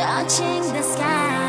touching the sky.